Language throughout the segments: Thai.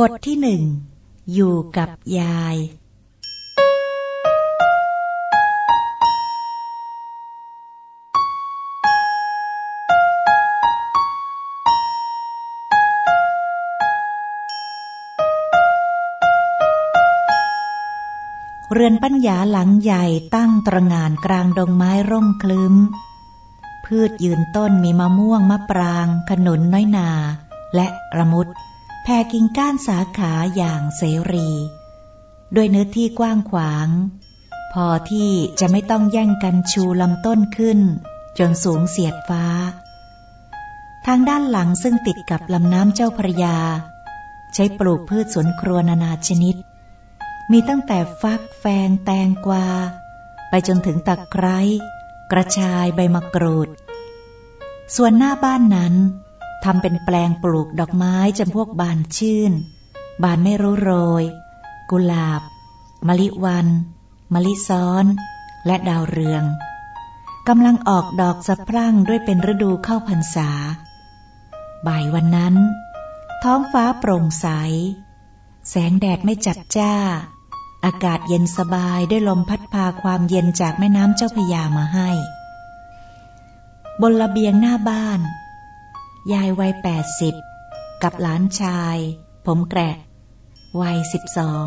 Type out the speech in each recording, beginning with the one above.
บทที่หนึ่ง อยู่กับยาย เรือนปัญญาหลังใหญ่ตั้งตรงานกลางดงไม้ร่มคลึ้ม พืชยืนต้นมีมะม่วงมะปราง ขนุนน้อยนา และระมุด แผ่กิ่งก้านสาขาอย่างเสรี ด้วยเนื้อที่กว้างขวาง พอที่จะไม่ต้องแย่งกันชูลำต้นขึ้น จนสูงเสียดฟ้า ทางด้านหลังซึ่งติดกับลำน้ำเจ้าพระยา ใช้ปลูกพืชสวนครัวนานาชนิด มีตั้งแต่ฟักแฟงแตงกวา ไปจนถึงตะไคร้กระชายใบมะกรูด ส่วนหน้าบ้านนั้น ทำเป็นแปลงปลูกดอกไม้จำพวกบานชื่น บานไม่รู้โรย กุหลาบ มะลิวัน มะลิซ้อน และดาวเรืองกำลังออกดอกสะพรั่งด้วยเป็นฤดูเข้าพรรษา บ่ายวันนั้น ท้องฟ้าโปร่งใส แสงแดดไม่จัดจ้า อากาศเย็นสบายด้วยลมพัดพาความเย็นจากแม่น้ำเจ้าพยามาให้ บนระเบียงหน้าบ้าน ยายวัยแปดสิบกับหลานชาย ผมแกะวัยสิบสอง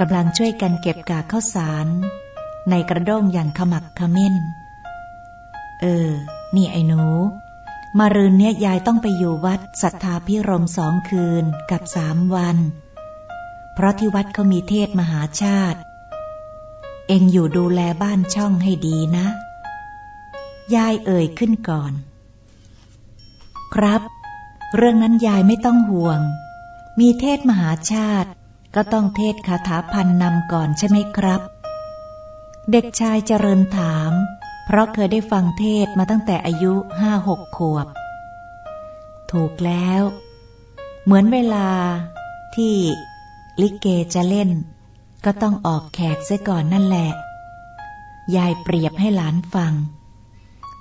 กำลังช่วยกันเก็บกากข้าวสาร ในกระด้งอย่างขมักขม้น เออ นี่ไอ้หนู มารืนเนี้ยยายต้องไปอยู่วัดสัทธาพิรมสองคืนกับสามวัน เพราะที่วัดเขามีเทศมหาชาติ เองอยู่ดูแลบ้านช่องให้ดีนะ ยายเอ่ยขึ้นก่อน ครับ เรื่องนั้นยายไม่ต้องห่วง มีเทศมหาชาติ ก็ต้องเทศคาถาพันนำก่อนใช่ไหมครับ เด็กชายเจริญถาม เพราะเคยได้ฟังเทศมาตั้งแต่อายุห้าหกขวบ ถูกแล้ว เหมือนเวลาที่ลิเกจะเล่น ก็ต้องออกแขกเสียก่อนนั่นแหละ ยายเปรียบให้หลานฟัง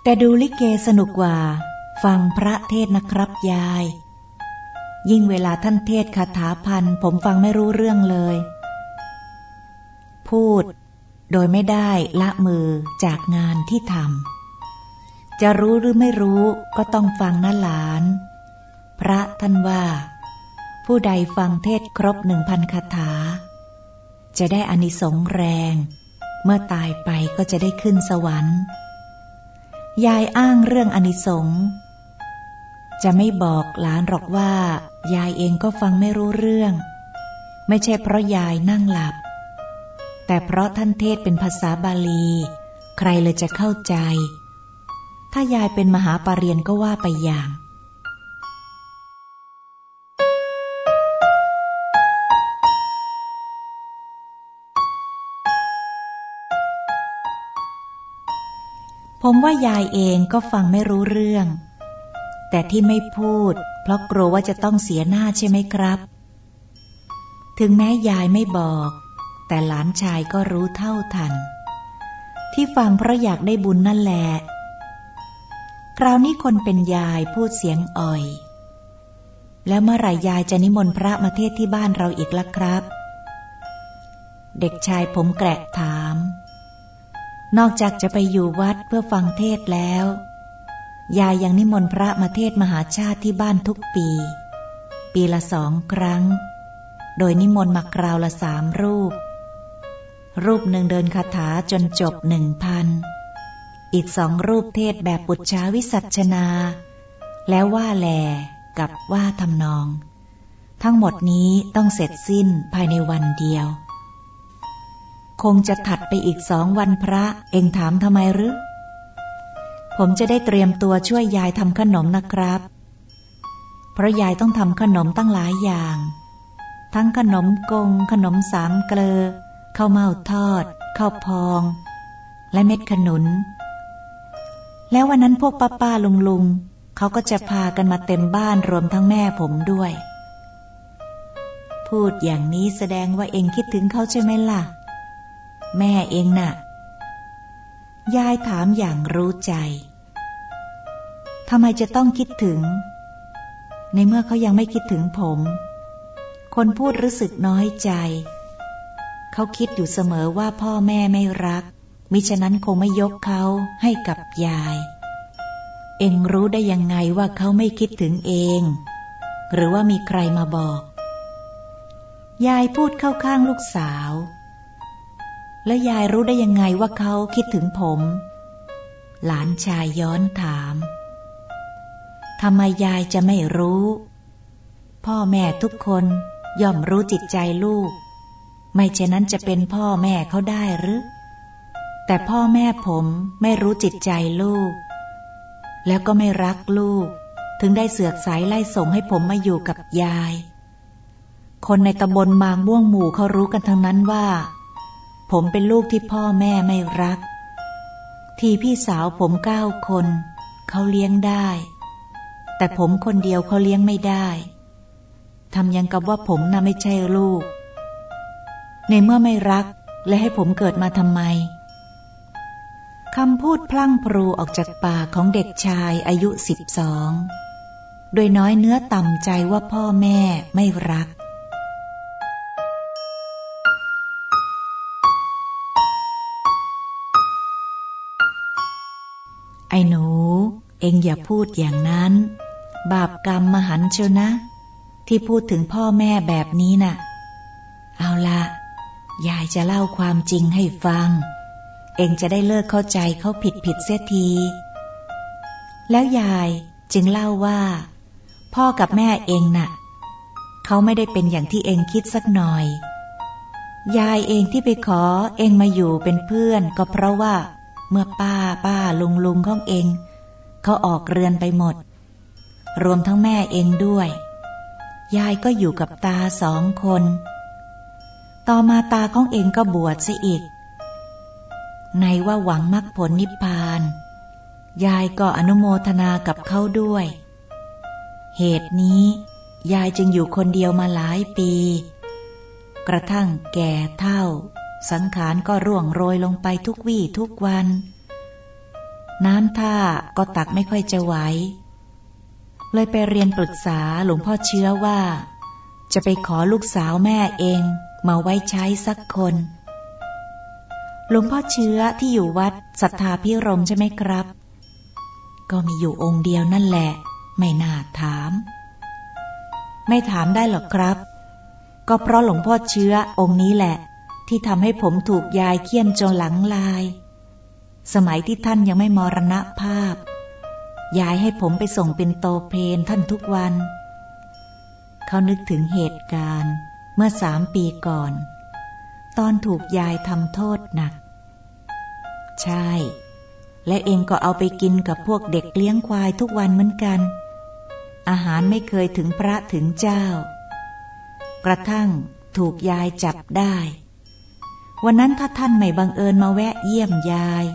แต่ดูลิเกสนุกกว่า ฟังพระเทศนะครับยาย ยิ่งเวลาท่านเทศคาถาพันผมฟังไม่รู้เรื่องเลย พูด โดยไม่ได้ละมือจากงานที่ทำจะรู้หรือไม่รู้ก็ต้องฟังนะหลาน พระท่านว่า ผู้ใดฟังเทศครบหนึ่งพันคาถา จะได้อานิสงส์แรง เมื่อตายไปก็จะได้ขึ้นสวรรค์ยายอ้างเรื่องอานิสงส์ จะไม่บอกหลานหรอกว่า ยายเองก็ฟังไม่รู้เรื่อง ไม่ใช่เพราะยายนั่งหลับ แต่เพราะท่านเทศเป็นภาษาบาลี ใครเลยจะเข้าใจ ถ้ายายเป็นมหาปรริญญาก็ว่าไปอย่างผมว่ายายเองก็ฟังไม่รู้เรื่อง แต่ที่ไม่พูด เพราะกลัวว่าจะต้องเสียหน้าใช่ไหมครับ ถึงแม้ยายไม่บอก แต่หลานชายก็รู้เท่าทัน ที่ฟังเพราะอยากได้บุญนั่นแหละ คราวนี้คนเป็นยายพูดเสียงอ่อย แล้วเมื่อไหร่ยายจะนิมนต์พระมาเทศที่บ้านเราอีกล่ะครับ เด็กชายผมแกระถาม นอกจากจะไปอยู่วัดเพื่อฟังเทศแล้ว ยายยังนิมนต์พระมาเทศมหาชาติที่บ้านทุกปี ปีละสองครั้ง โดยนิมนต์มากราวละสามรูป รูปหนึ่งเดินคาถาจนจบหนึ่งพัน อีกสองรูปเทศแบบปุจฉาวิสัชนา แล้วว่าแลกับว่าทำนอง ทั้งหมดนี้ต้องเสร็จสิ้นภายในวันเดียว คงจะถัดไปอีกสองวันพระเองถามทำไมหรือ ผมจะได้เตรียมตัวช่วยยายทำขนมนะครับ เพราะยายต้องทำขนมตั้งหลายอย่าง ทั้งขนมกง ขนมสามเกลอข้าวเม่าทอดข้าวพอง และเม็ดขนุน แล้ววันนั้นพวกป้าป้าลุงลุงเขาก็จะพากันมาเต็มบ้านรวมทั้งแม่ผมด้วย พูดอย่างนี้แสดงว่าเองคิดถึงเขาใช่ไหมล่ะ แม่เองน่ะ ยายถามอย่างรู้ใจ ทำไมจะต้องคิดถึง ในเมื่อเขายังไม่คิดถึงผม คนพูดรู้สึกน้อยใจ เขาคิดอยู่เสมอว่าพ่อแม่ไม่รัก มิฉะนั้นคงไม่ยกเขาให้กับยาย เองรู้ได้ยังไงว่าเขาไม่คิดถึงเอง หรือว่ามีใครมาบอก ยายพูดเข้าข้างลูกสาว แล้วยายรู้ได้ยังไงว่าเขาคิดถึงผม หลานชายย้อนถามทำไมยายจะไม่รู้ พ่อแม่ทุกคนย่อมรู้จิตใจลูก ไม่เช่นนั้นจะเป็นพ่อแม่เขาได้หรือ แต่พ่อแม่ผมไม่รู้จิตใจลูก แล้วก็ไม่รักลูก ถึงได้เสือกสายไล่ส่งให้ผมมาอยู่กับยาย คนในตำบลมางม่วงหมู่เขารู้กันทั้งนั้นว่า ผมเป็นลูกที่พ่อแม่ไม่รัก ทีพี่สาวผมเก้าคน เขาเลี้ยงได้ แต่ผมคนเดียวเขาเลี้ยงไม่ได้ทำยังกับว่าผมน่ะไม่ใช่ลูก ในเมื่อไม่รักและให้ผมเกิดมาทำไมคำพูดพลั่งพรูออกจากปากของเด็กชายอายุสิบสอง โดยน้อยเนื้อต่ำใจว่าพ่อแม่ไม่รัก เองอย่าพูดอย่างนั้น บาปกรรมมหันเชียวนะ ที่พูดถึงพ่อแม่แบบนี้นะ่ะ เอาละยายจะเล่าความจริงให้ฟัง เองจะได้เลิกเข้าใจเขาผิดผิดเสียที แล้วยายจึงเล่าว่า พ่อกับแม่เองนะ่ะเขาไม่ได้เป็นอย่างที่เองคิดสักหน่อย ยายเองที่ไปขอเองมาอยู่เป็นเพื่อน ก็เพราะว่า เมื่อป้าป้าลุงลุงของเอง เขาออกเรือนไปหมด รวมทั้งแม่เองด้วย ยายก็อยู่กับตาสองคน ต่อมาตาของเองก็บวชซะอีก ในว่าหวังมรรคผลนิพพาน ยายก็อนุโมทนากับเขาด้วย เหตุนี้ ยายจึงอยู่คนเดียวมาหลายปี กระทั่งแก่เท่า สังขารก็ร่วงโรยลงไปทุกวี่ทุกวัน น้ำท่าก็ตักไม่ค่อยจะไหว เลยไปเรียนปรึกษาหลวงพ่อเชื้อว่า จะไปขอลูกสาวแม่เองมาไว้ใช้สักคน หลวงพ่อเชื้อที่อยู่วัดศรัทธาพิรมใช่ไหมครับ ก็มีอยู่องค์เดียวนั่นแหละ ไม่น่าถาม ไม่ถามได้หรอกครับ ก็เพราะหลวงพ่อเชื้อองค์นี้แหละ ที่ทำให้ผมถูกยายเคี่ยนจนหลังลาย สมัยที่ท่านยังไม่มรณภาพ ยายให้ผมไปส่งเป็นโตเพนท่านทุกวัน เขานึกถึงเหตุการณ์เมื่อสามปีก่อน ตอนถูกยายทำโทษหนัก ใช่ และเองก็เอาไปกินกับพวกเด็กเลี้ยงควายทุกวันเหมือนกัน อาหารไม่เคยถึงพระถึงเจ้า กระทั่งถูกยายจับได้วันนั้นถ้าท่านไม่บังเอิญมาแวะเยี่ยมยาย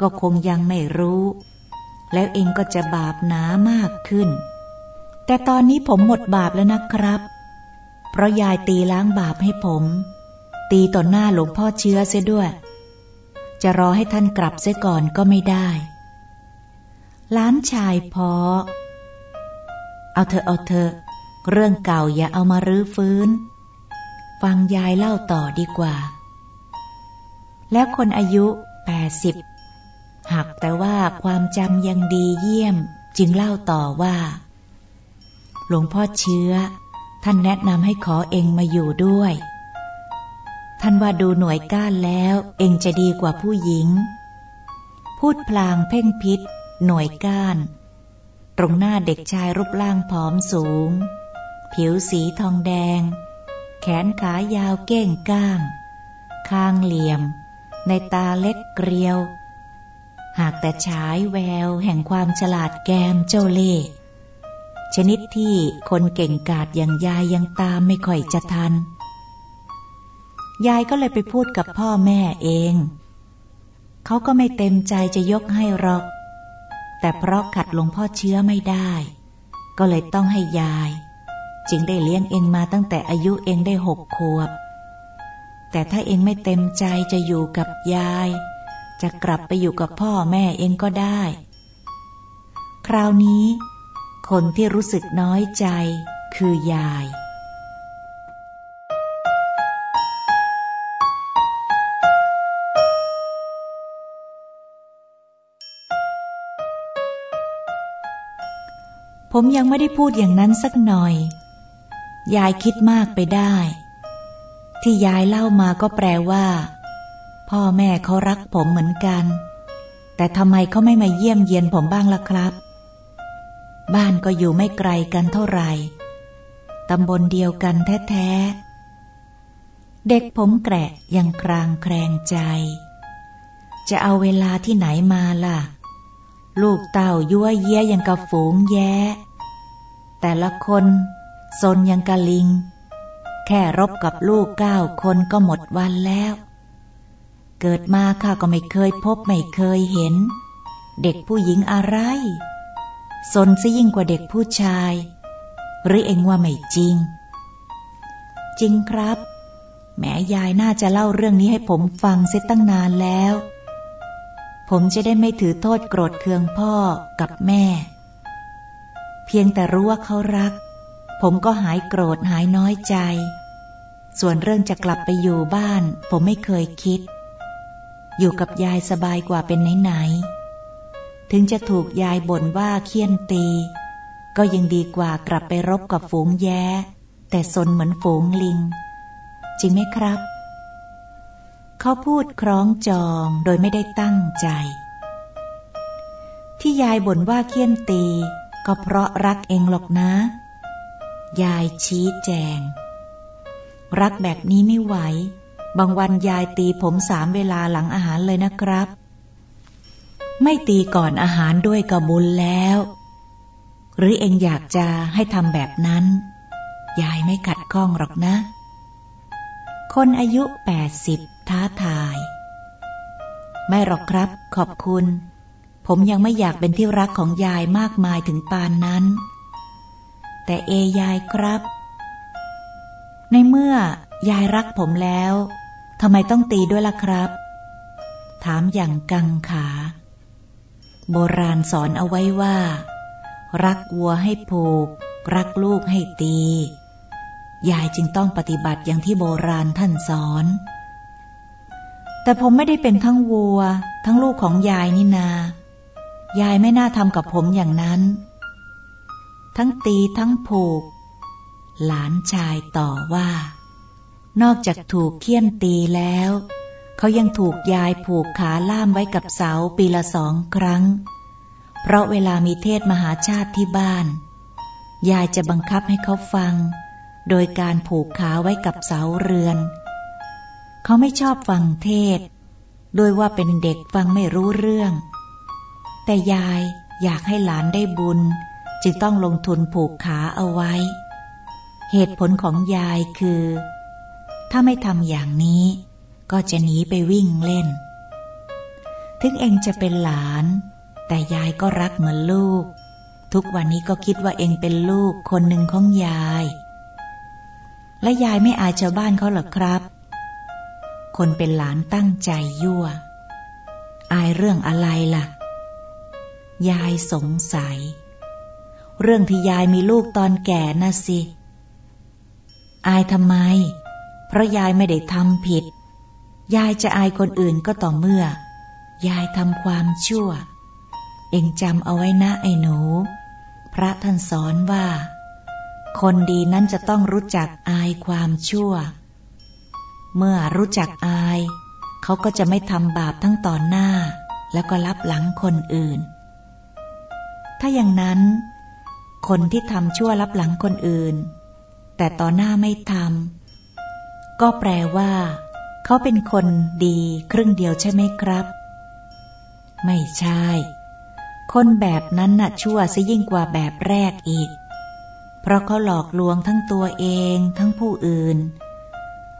ก็คงยังไม่รู้ แล้วเองก็จะบาปหนามากขึ้น แต่ตอนนี้ผมหมดบาปแล้วนะครับ เพราะยายตีล้างบาปให้ผม ตีต่อหน้าหลวงพ่อเชื้อเสียด้วย จะรอให้ท่านกลับเสียก่อนก็ไม่ได้ ล้านชายพอ เอาเธอเอาเธอ เรื่องเก่าอย่าเอามารื้อฟื้น ฟังยายเล่าต่อดีกว่า แล้วคนอายุแปดสิบ หากแต่ว่าความจำยังดีเยี่ยม จึงเล่าต่อว่า หลวงพ่อเชื้อ ท่านแนะนำให้ขอเองมาอยู่ด้วย ท่านว่าดูหน่วยก้านแล้ว เองจะดีกว่าผู้หญิง พูดพลางเพ่งพิษ หน่วยก้าน ตรงหน้าเด็กชายรูปร่างผอมสูง ผิวสีทองแดง แขนขายาวเก้งก้าง คางเหลี่ยม ในตาเล็กเกลียว หากแต่ฉายแววแห่งความฉลาดแกมเจ้าเล่ห์ชนิดที่คนเก่งกาจอย่างยายยังตามไม่ค่อยจะทัน ยายก็เลยไปพูดกับพ่อแม่เอง เขาก็ไม่เต็มใจจะยกให้หรอก แต่เพราะขัดหลวงพ่อเชื้อไม่ได้ ก็เลยต้องให้ยาย จึงได้เลี้ยงเองมาตั้งแต่อายุเองได้หกขวบ แต่ถ้าเองไม่เต็มใจจะอยู่กับยาย จะกลับไปอยู่กับพ่อแม่เองก็ได้ คราวนี้ คนที่รู้สึกน้อยใจคือยาย ผมยังไม่ได้พูดอย่างนั้นสักหน่อย ยายคิดมากไปได้ ที่ยายเล่ามาก็แปลว่า พ่อแม่เขารักผมเหมือนกัน แต่ทำไมเขาไม่มาเยี่ยมเยียนผมบ้างล่ะครับ บ้านก็อยู่ไม่ไกลกันเท่าไหร่ตำบลเดียวกันแท้ๆ เด็กผมแกะยังครางแครงใจ จะเอาเวลาที่ไหนมาล่ะ ลูกเต่ายั่วเย้ยยังกับฝูงแย้ แต่ละคนซนยังกะลิง แค่รบกับลูกเก้าคนก็หมดวันแล้ว เกิดมาข้าก็ไม่เคยพบไม่เคยเห็น เด็กผู้หญิงอะไรซนซะยิ่งกว่าเด็กผู้ชาย หรือเองว่าไม่จริง จริงครับ แม่ยายน่าจะเล่าเรื่องนี้ให้ผมฟังเสียตั้งนานแล้ว ผมจะได้ไม่ถือโทษโกรธเคืองพ่อกับแม่ เพียงแต่รู้ว่าเขารัก ผมก็หายโกรธหายน้อยใจส่วนเรื่องจะกลับไปอยู่บ้าน ผมไม่เคยคิด อยู่กับยายสบายกว่าเป็นไหนๆถึงจะถูกยายบ่นว่าเคี่ยนตี ก็ยังดีกว่ากลับไปรบกับฝูงแย้ แต่สนเหมือนฝูงลิง จริงไหมครับ เขาพูดคล้องจองโดยไม่ได้ตั้งใจ ที่ยายบ่นว่าเคี่ยนตี ก็เพราะรักเองหรอกนะ ยายชี้แจง รักแบบนี้ไม่ไหว บางวันยายตีผมสามเวลาหลังอาหารเลยนะครับ ไม่ตีก่อนอาหารด้วยกระบุญแล้ว หรือเองอยากจะให้ทำแบบนั้น ยายไม่ขัดข้องหรอกนะ คนอายุแปดสิบท้าทาย ไม่หรอกครับ ขอบคุณ ผมยังไม่อยากเป็นที่รักของยายมากมายถึงปานนั้น แต่เอยายครับ ในเมื่อยายรักผมแล้ว ทำไมต้องตีด้วยล่ะครับ ถามอย่างกังขา โบราณสอนเอาไว้ว่า รักวัวให้ผูก รักลูกให้ตี ยายจึงต้องปฏิบัติอย่างที่โบราณท่านสอน แต่ผมไม่ได้เป็นทั้งวัว ทั้งลูกของยายนี่นา ยายไม่น่าทำกับผมอย่างนั้น ทั้งตีทั้งผูก หลานชายต่อว่า นอกจากถูกเคี่ยนตีแล้ว เขายังถูกยายผูกขาล่ามไว้กับเสาปีละสองครั้ง เพราะเวลามีเทศมหาชาติที่บ้าน ยายจะบังคับให้เขาฟัง โดยการผูกขาไว้กับเสาเรือน เขาไม่ชอบฟังเทศโดยว่าเป็นเด็กฟังไม่รู้เรื่อง แต่ยายอยากให้หลานได้บุญ จึงต้องลงทุนผูกขาเอาไว้ เหตุผลของยายคือ ถ้าไม่ทำอย่างนี้ ก็จะหนีไปวิ่งเล่น ถึงเองจะเป็นหลาน แต่ยายก็รักเหมือนลูก ทุกวันนี้ก็คิดว่าเองเป็นลูกคนหนึ่งของยาย และยายไม่อายชาวบ้านเขาหรอครับ คนเป็นหลานตั้งใจยั่ว อายเรื่องอะไรล่ะ ยายสงสัย เรื่องที่ยายมีลูกตอนแก่น่ะสิ อายทำไม เพราะยายไม่ได้ทำผิด ยายจะอายคนอื่นก็ต่อเมื่อ ยายทำความชั่ว เองจำเอาไว้นะไอ้หนู พระท่านสอนว่า คนดีนั้นจะต้องรู้จักอายความชั่ว เมื่อรู้จักอาย เขาก็จะไม่ทำบาปทั้งต่อหน้า แล้วก็รับหลังคนอื่น ถ้าอย่างนั้น คนที่ทำชั่วรับหลังคนอื่น แต่ต่อหน้าไม่ทำ ก็แปลว่า เขาเป็นคนดีครึ่งเดียวใช่ไหมครับ ไม่ใช่ คนแบบนั้นน่ะชั่วซะยิ่งกว่าแบบแรกอีก เพราะเขาหลอกลวงทั้งตัวเองทั้งผู้อื่น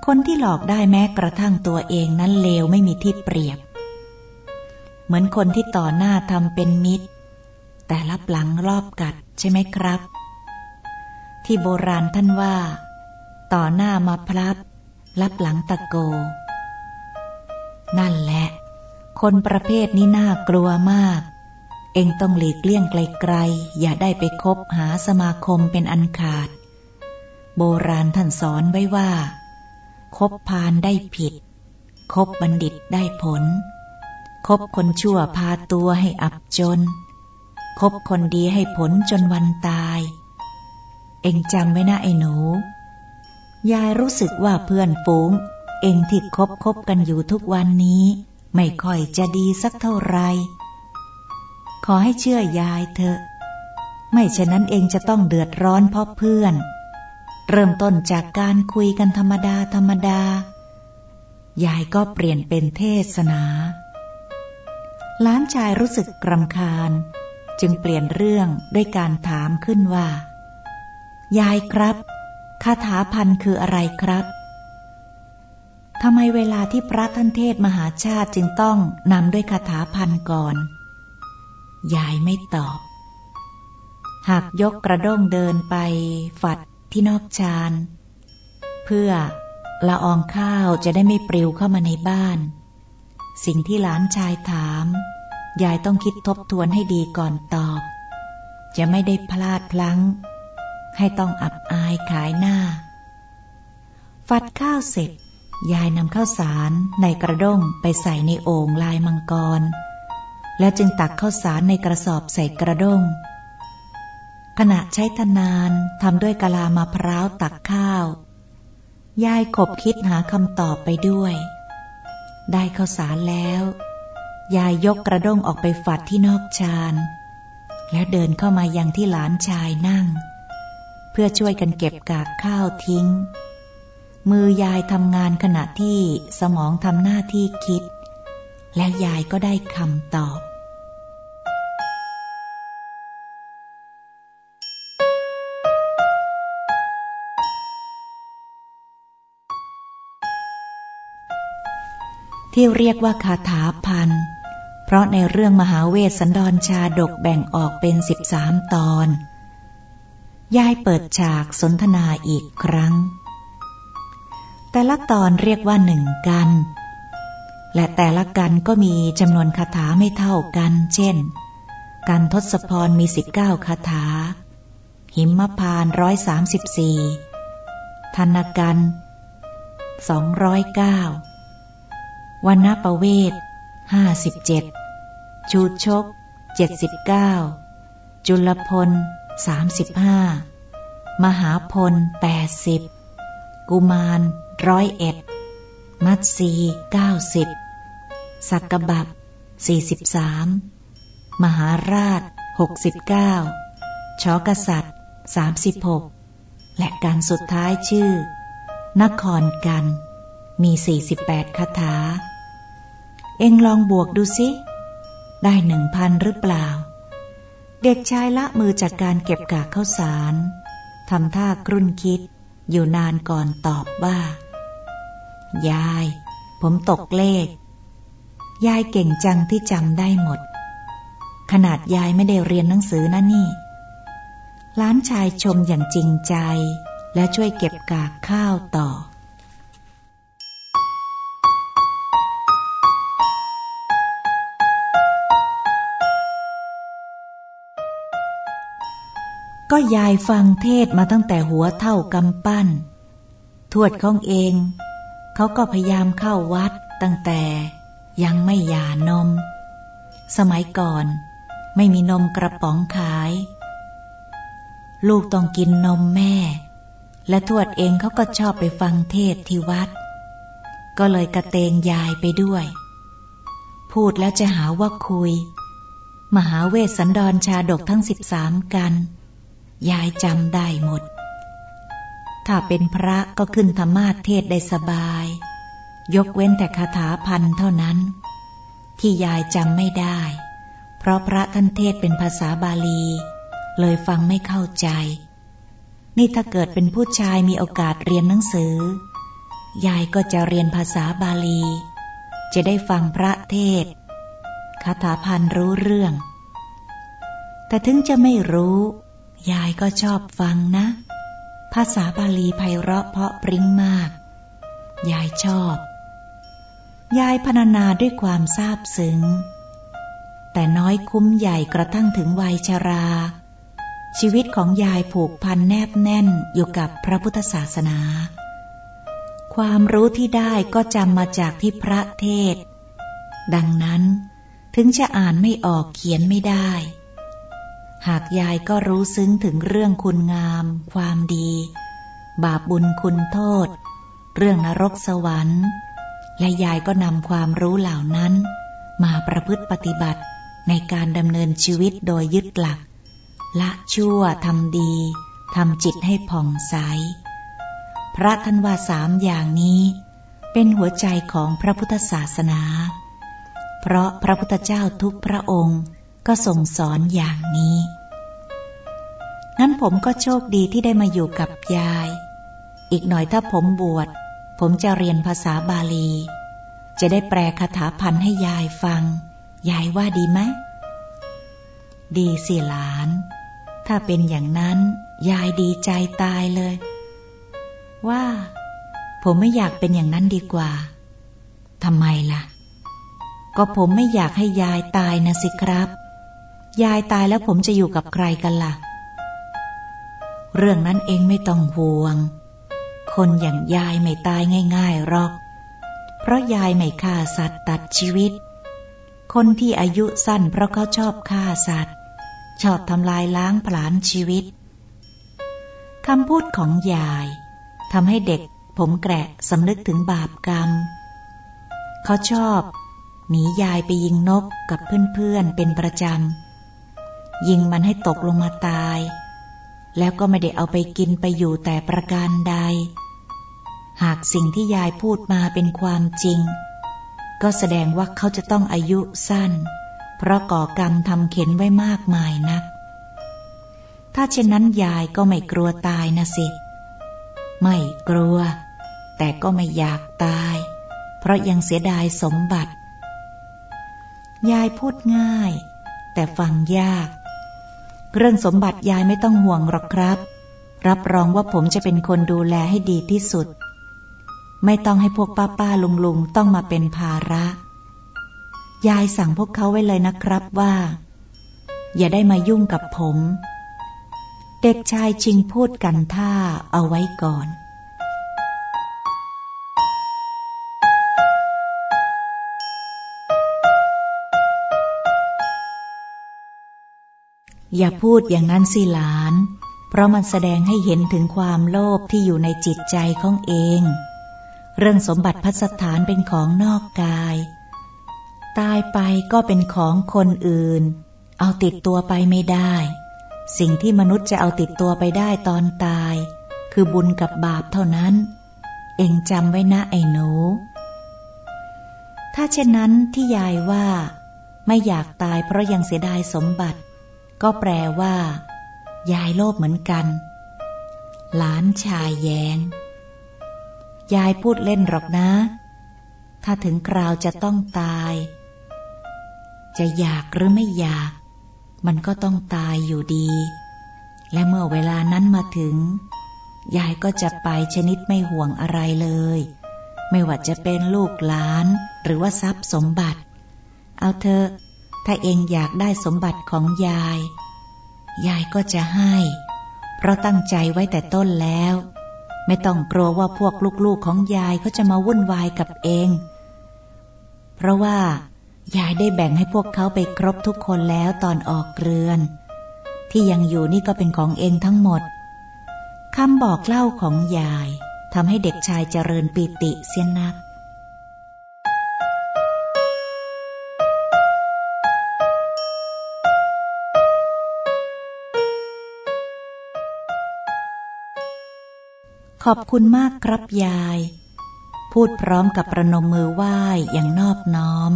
คนที่หลอกได้แม้กระทั่งตัวเองนั้นเลวไม่มีที่เปรียบ เหมือนคนที่ต่อหน้าทำเป็นมิตร แต่รับหลังรอบกัดใช่ไหมครับ ที่โบราณท่านว่าต่อหน้ามาพลับ รับหลังตะโก นั่นแหละ คนประเภทนี้น่ากลัวมาก เองต้องหลีกเลี่ยงไกลๆ อย่าได้ไปคบหาสมาคมเป็นอันขาด โบราณท่านสอนไว้ว่า คบพานได้ผิด คบบัณฑิตได้ผล คบคนชั่วพาตัวให้อับจน คบคนดีให้ผลจนวันตาย เองจำไว้นะไอ้หนู ยายรู้สึกว่าเพื่อนฝูง เองที่คบคบกันอยู่ทุกวันนี้ ไม่ค่อยจะดีสักเท่าไร ขอให้เชื่อยายเถอะ ไม่เช่นนั้นเองจะต้องเดือดร้อนเพราะเพื่อน เริ่มต้นจากการคุยกันธรรมดาธรรมดายายก็เปลี่ยนเป็นเทศนาล้านชายรู้สึกกรำคาญ จึงเปลี่ยนเรื่องด้วยการถามขึ้นว่า ยายครับ คาถาพันคืออะไรครับทำไมเวลาที่พระท่านเทศมหาชาติจึงต้องนำด้วยคาถาพันก่อน ยายไม่ตอบ หากยกกระด้งเดินไปฝัดที่นอกชานเพื่อละอองข้าวจะได้ไม่ปลิวเข้ามาในบ้าน สิ่งที่หลานชายถาม ยายต้องคิดทบทวนให้ดีก่อนตอบ จะไม่ได้พลาดพลั้ง ให้ต้องอับอายขายหน้า ฟัดข้าวเสร็จ ยายนำข้าวสารในกระด้งไปใส่ในโอ่งลายมังกร แล้วจึงตักข้าวสารในกระสอบใส่กระด้ง ขณะใช้ทนานทำด้วยกะลามะพร้าวตักข้าว ยายขบคิดหาคำตอบไปด้วย ได้ข้าวสารแล้ว ยายยกกระด้งออกไปฝัดที่นอกชานแล้วเดินเข้ามายังที่หลานชายนั่ง เพื่อช่วยกันเก็บกากข้าวทิ้ง มือยายทำงานขณะที่สมองทำหน้าที่คิด และยายก็ได้คำตอบที่เรียกว่าคาถาพัน เพราะในเรื่องมหาเวสสันดรชาดกแบ่งออกเป็นสิบสามตอน ยายเปิดฉากสนทนาอีกครั้ง แต่ละตอนเรียกว่าหนึ่งกัน และแต่ละกันก็มีจำนวนคาถาไม่เท่ากัน เช่น การทศพรมีสิบเก้าคาถา หิมพานร้อยสามสิบสี่ธนกันสองร้อยเก้าวันณประเวทห้าสิบเจ็ดชูชกเจ็ดสิบเก้าจุลพล สามสิบห้ามหพลแปดสิบกุมารร้อยเอ็ดมัตสีเก้าสิบสักกบับสี่สิบสามมหาราชหกสิบเก้าชอกษัตริย์สามสิบหกและการสุดท้ายชื่อ นครกัน มีสี่สิบแปดคาถา เองลองบวกดูสิ ได้หนึ่งพันหรือเปล่า เด็กชายละมือจากการเก็บกากข้าวสารทำท่ากรุ่นคิด อยู่นานก่อนตอบว่า ยาย ผมตกเลข ยายเก่งจังที่จำได้หมด ขนาดยายไม่ได้เรียนหนังสือนะนี่ ล้านชายชมอย่างจริงใจ และช่วยเก็บกากข้าวต่อ ก็ยายฟังเทศมาตั้งแต่หัวเท่ากำปั้น ทวดของเอง เขาก็พยายามเข้าวัดตั้งแต่ยังไม่หย่านม สมัยก่อนไม่มีนมกระป๋องขาย ลูกต้องกินนมแม่ และทวดเองเขาก็ชอบไปฟังเทศที่วัด ก็เลยกระเตงยายไปด้วย พูดแล้วจะหาว่าคุย มหาเวสสันดรชาดกทั้งสิบสามกัน ยายจำได้หมด ถ้าเป็นพระก็ขึ้นธรรมาทเทศได้สบาย ยกเว้นแต่คาถาพันเท่านั้น ที่ยายจำไม่ได้ เพราะพระท่านเทศเป็นภาษาบาลี เลยฟังไม่เข้าใจ นี่ถ้าเกิดเป็นผู้ชายมีโอกาสเรียนหนังสือ ยายก็จะเรียนภาษาบาลี จะได้ฟังพระเทศคาถาพันรู้เรื่อง แต่ถึงจะไม่รู้ ยายก็ชอบฟังนะ ภาษาบาลีไพเราะเพาะปริ้งมาก ยายชอบ ยายพรรณนาด้วยความซาบซึ้ง แต่น้อยคุ้มใหญ่กระทั่งถึงวัยชรา ชีวิตของยายผูกพันแนบแน่นอยู่กับพระพุทธศาสนา ความรู้ที่ได้ก็จำมาจากที่พระเทศ ดังนั้นถึงจะอ่านไม่ออกเขียนไม่ได้ หากยายก็รู้ซึ้งถึงเรื่องคุณงาม ความดี บาปบุญคุณโทษ เรื่องนรกสวรรค์ และยายก็นำความรู้เหล่านั้น มาประพฤติปฏิบัติในการดำเนินชีวิตโดยยึดหลัก ละชั่วทำดีทำจิตให้ผ่องใส พระท่านว่าสามอย่างนี้ เป็นหัวใจของพระพุทธศาสนา เพราะพระพุทธเจ้าทุกพระองค์ ก็ส่งสอนอย่างนี้งั้นผมก็โชคดีที่ได้มาอยู่กับยาย อีกหน่อยถ้าผมบวช ผมจะเรียนภาษาบาลี จะได้แปลคาถาพันให้ยายฟัง ยายว่าดีไหม ดีสิหลาน ถ้าเป็นอย่างนั้น ยายดีใจตายเลย ว่า ผมไม่อยากเป็นอย่างนั้นดีกว่าทำไมล่ะก็ผมไม่อยากให้ยายตายนะสิครับ ยายตายแล้วผมจะอยู่กับใครกันละ่ะ เรื่องนั้นเองไม่ต้องห่วง คนอย่างยายไม่ตายง่ายๆหรอก เพราะยายไม่ฆ่าสัตว์ตัดชีวิต คนที่อายุสั้นเพราะเขาชอบฆ่าสัตว์ ชอบทำลายล้างผลาญชีวิตคำพูดของยายทำให้เด็กผมแกะสำนึกถึงบาปกรรม เขาชอบ หนียายไปยิงนกกับเพื่อนๆเป็นประจำ ยิงมันให้ตกลงมาตาย แล้วก็ไม่ได้เอาไปกินไปอยู่แต่ประการใด หากสิ่งที่ยายพูดมาเป็นความจริง ก็แสดงว่าเขาจะต้องอายุสั้น เพราะก่อกรรมทำเข็นไว้มากมายนัก ถ้าเช่นนั้นยายก็ไม่กลัวตายนะสิ ไม่กลัว แต่ก็ไม่อยากตาย เพราะยังเสียดายสมบัติยายพูดง่าย แต่ฟังยาก เรื่องสมบัติยายไม่ต้องห่วงหรอกครับ รับรองว่าผมจะเป็นคนดูแลให้ดีที่สุด ไม่ต้องให้พวกป้าป้าลุงลุงต้องมาเป็นภาระ ยายสั่งพวกเขาไว้เลยนะครับว่า อย่าได้มายุ่งกับผม เด็กชายชิงพูดกันท่าเอาไว้ก่อน อย่าพูดอย่างนั้นสิหลาน เพราะมันแสดงให้เห็นถึงความโลภที่อยู่ในจิตใจของเอง เรื่องสมบัติพัสถานเป็นของนอกกาย ตายไปก็เป็นของคนอื่น เอาติดตัวไปไม่ได้ สิ่งที่มนุษย์จะเอาติดตัวไปได้ตอนตาย คือบุญกับบาปเท่านั้น เองจำไว้นะไอ้หนูถ้าเช่นนั้นที่ยายว่า ไม่อยากตายเพราะยังเสียดายสมบัติ ก็แปลว่า ยายโลภเหมือนกัน หลานชายแยงยายพูดเล่นหรอกนะ ถ้าถึงคราวจะต้องตาย จะอยากหรือไม่อยาก มันก็ต้องตายอยู่ดี และเมื่อเวลานั้นมาถึง ยายก็จะไปชนิดไม่ห่วงอะไรเลย ไม่ว่าจะเป็นลูกหลานหรือว่าทรัพย์สมบัติ เอาเธอ ถ้าเองอยากได้สมบัติของยาย ยายก็จะให้ เพราะตั้งใจไว้แต่ต้นแล้ว ไม่ต้องกลัวว่าพวกลูกๆของยายเขาจะมาวุ่นวายกับเอง เพราะว่ายายได้แบ่งให้พวกเขาไปครบทุกคนแล้วตอนออกเรือน ที่ยังอยู่นี่ก็เป็นของเองทั้งหมดคำบอกเล่าของยายทำให้เด็กชายเจริญปีติเสียนัก ขอบคุณมากครับยาย พูดพร้อมกับประนมมือไหว้อย่างนอบน้อม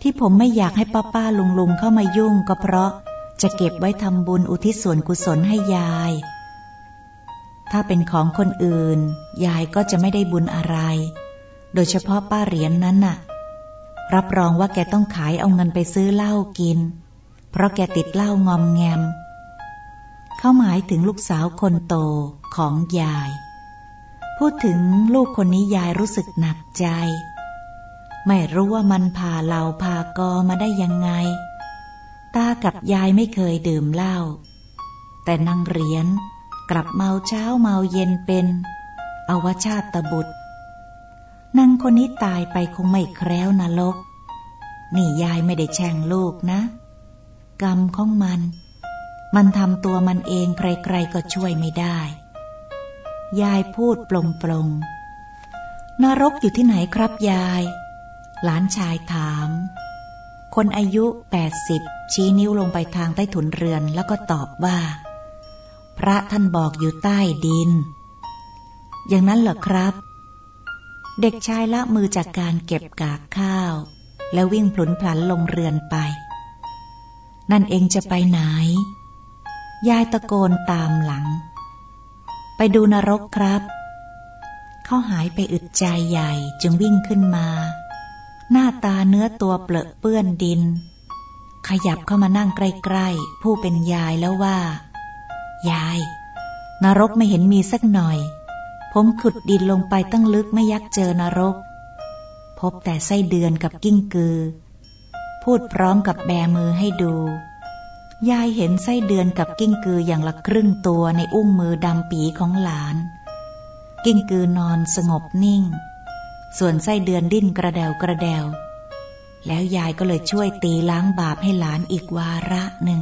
ที่ผมไม่อยากให้ป้าป้าลุงลุงเข้ามายุ่งก็เพราะจะเก็บไว้ทำบุญอุทิศส่วนกุศลให้ยาย ถ้าเป็นของคนอื่น ยายก็จะไม่ได้บุญอะไร โดยเฉพาะป้าเหรียญนนั้นน่ะ รับรองว่าแกต้องขายเอาเงินไปซื้อเหล้ากิน เพราะแกติดเหล้างอมแงม เขาหมายถึงลูกสาวคนโตของยาย พูดถึงลูกคนนี้ยายรู้สึกหนักใจ ไม่รู้ว่ามันพาเราพากอมาได้ยังไง ตากับยายไม่เคยดื่มเหล้า แต่นางเรียนกลับเมาเช้าเมาเย็นเป็นอวชาตบุตรนางคนนี้ตายไปคงไม่แคล้วนรกนี่ยายไม่ได้แช่งลูกนะ กรรมของมัน มันทำตัวมันเองใครๆก็ช่วยไม่ได้ ยายพูดปลงปลงนรกอยู่ที่ไหนครับยาย หลานชายถาม คนอายุแปดสิบชี้นิ้วลงไปทางใต้ถุนเรือนแล้วก็ตอบว่า พระท่านบอกอยู่ใต้ดิน อย่างนั้นเหรอครับ เด็กชายละมือจากการเก็บกากข้าว แล้ววิ่งพลุนพลันลงเรือนไป นั่นเองจะไปไหน ยายตะโกนตามหลัง ไปดูนรกครับ เขาหายไปอึดใจใหญ่จึงวิ่งขึ้นมา หน้าตาเนื้อตัวเปลอะเปื้อนดิน ขยับเข้ามานั่งใกล้ๆ ผู้เป็นยายแล้วว่า ยาย นรกไม่เห็นมีสักหน่อย ผมขุดดินลงไปตั้งลึกไม่ยักเจอนรก พบแต่ไส้เดือนกับกิ้งกือ พูดพร้อมกับแบมือให้ดู ยายเห็นไส้เดือนกับกิ้งกืออย่างละครึ่งตัวในอุ้งมือดำปีของหลาน กิ้งกือนอนสงบนิ่ง ส่วนไส้เดือนดิ้นกระเดวกระเดวแล้วยายก็เลยช่วยตีล้างบาปให้หลานอีกวาระหนึ่ง